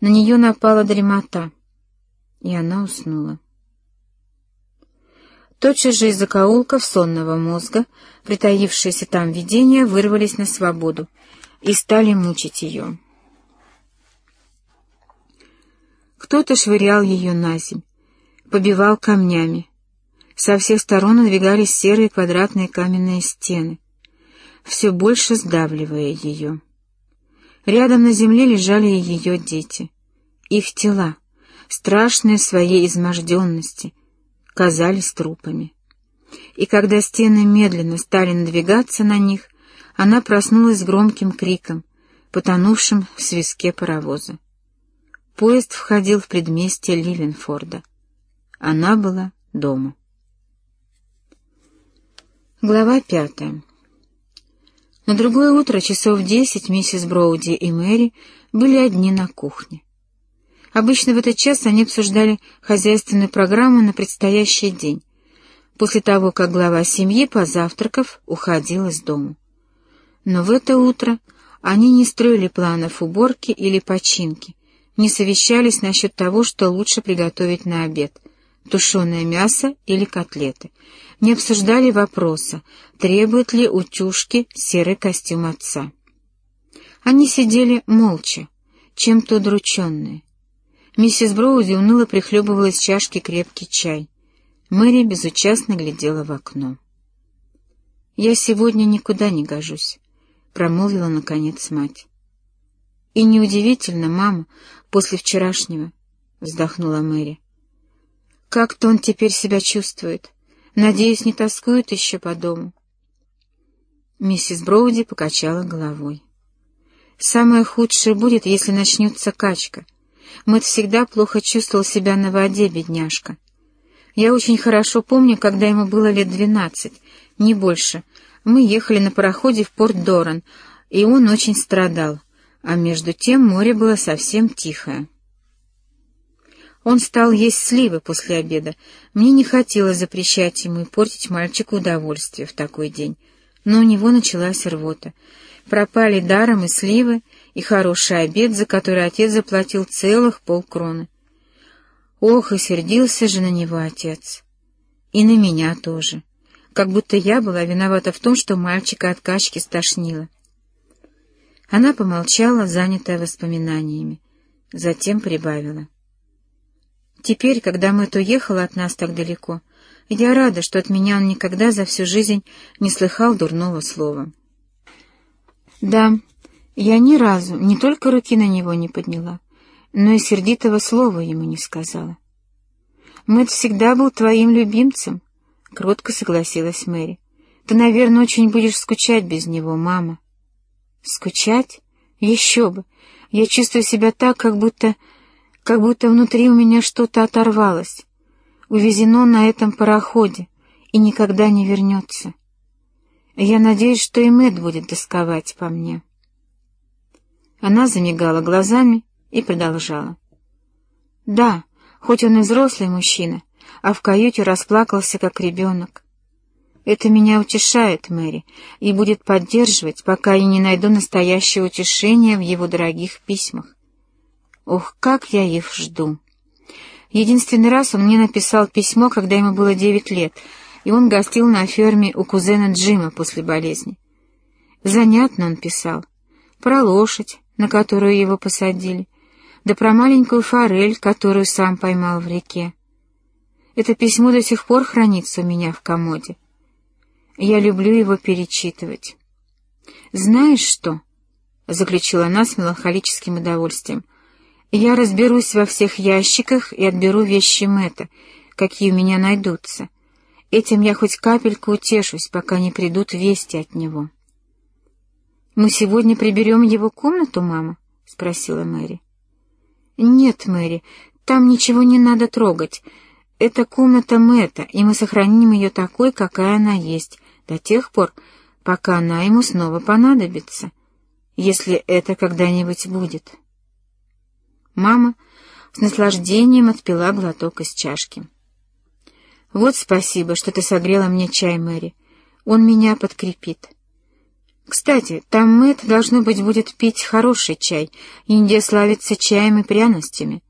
На нее напала дремота, и она уснула. Тотчас же из закоулков сонного мозга, притаившиеся там видения, вырвались на свободу и стали мучить ее. Кто-то швырял ее на земь, побивал камнями. Со всех сторон надвигались серые квадратные каменные стены, все больше сдавливая ее. Рядом на земле лежали ее дети. Их тела, страшные своей изможденности, казались трупами. И когда стены медленно стали надвигаться на них, она проснулась с громким криком, потонувшим в свиске паровоза. Поезд входил в предместье Ливенфорда. Она была дома. Глава пятая. На другое утро, часов десять, миссис Броуди и Мэри были одни на кухне. Обычно в этот час они обсуждали хозяйственную программу на предстоящий день, после того, как глава семьи, позавтракав, уходил из дома. Но в это утро они не строили планов уборки или починки, не совещались насчет того, что лучше приготовить на обед — тушеное мясо или котлеты, не обсуждали вопроса, требует ли утюжки серый костюм отца. Они сидели молча, чем-то удрученные. Миссис Броуди уныло прихлебывала из чашки крепкий чай. Мэри безучастно глядела в окно. «Я сегодня никуда не гожусь», — промолвила наконец мать. «И неудивительно, мама, после вчерашнего», — вздохнула Мэри. «Как-то он теперь себя чувствует. Надеюсь, не тоскует еще по дому». Миссис Броуди покачала головой. «Самое худшее будет, если начнется качка. Мэтт всегда плохо чувствовал себя на воде, бедняжка. Я очень хорошо помню, когда ему было лет двенадцать, не больше. Мы ехали на пароходе в порт Доран, и он очень страдал а между тем море было совсем тихое. Он стал есть сливы после обеда. Мне не хотелось запрещать ему и портить мальчику удовольствие в такой день, но у него началась рвота. Пропали даром и сливы, и хороший обед, за который отец заплатил целых полкроны. Ох, и сердился же на него отец. И на меня тоже. Как будто я была виновата в том, что мальчика от качки стошнило. Она помолчала, занятая воспоминаниями, затем прибавила. «Теперь, когда Мэтт уехал от нас так далеко, я рада, что от меня он никогда за всю жизнь не слыхал дурного слова». «Да, я ни разу не только руки на него не подняла, но и сердитого слова ему не сказала». «Мэтт всегда был твоим любимцем», — кротко согласилась Мэри. «Ты, наверное, очень будешь скучать без него, мама». Скучать? Еще бы! Я чувствую себя так, как будто... как будто внутри у меня что-то оторвалось, увезено на этом пароходе и никогда не вернется. Я надеюсь, что и Мэтт будет тосковать по мне. Она замигала глазами и продолжала. Да, хоть он и взрослый мужчина, а в каюте расплакался, как ребенок. Это меня утешает, Мэри, и будет поддерживать, пока я не найду настоящее утешение в его дорогих письмах. Ох, как я их жду! Единственный раз он мне написал письмо, когда ему было девять лет, и он гостил на ферме у кузена Джима после болезни. Занятно он писал. Про лошадь, на которую его посадили, да про маленькую форель, которую сам поймал в реке. Это письмо до сих пор хранится у меня в комоде. Я люблю его перечитывать. «Знаешь что?» — заключила она с меланхолическим удовольствием. «Я разберусь во всех ящиках и отберу вещи Мэтта, какие у меня найдутся. Этим я хоть капельку утешусь, пока не придут вести от него». «Мы сегодня приберем его комнату, мама?» — спросила Мэри. «Нет, Мэри, там ничего не надо трогать. Это комната Мэтта, и мы сохраним ее такой, какая она есть, до тех пор, пока она ему снова понадобится, если это когда-нибудь будет. Мама с наслаждением отпила глоток из чашки. «Вот спасибо, что ты согрела мне чай, Мэри. Он меня подкрепит. Кстати, там Мэтт, должно быть, будет пить хороший чай. Индия славится чаем и пряностями.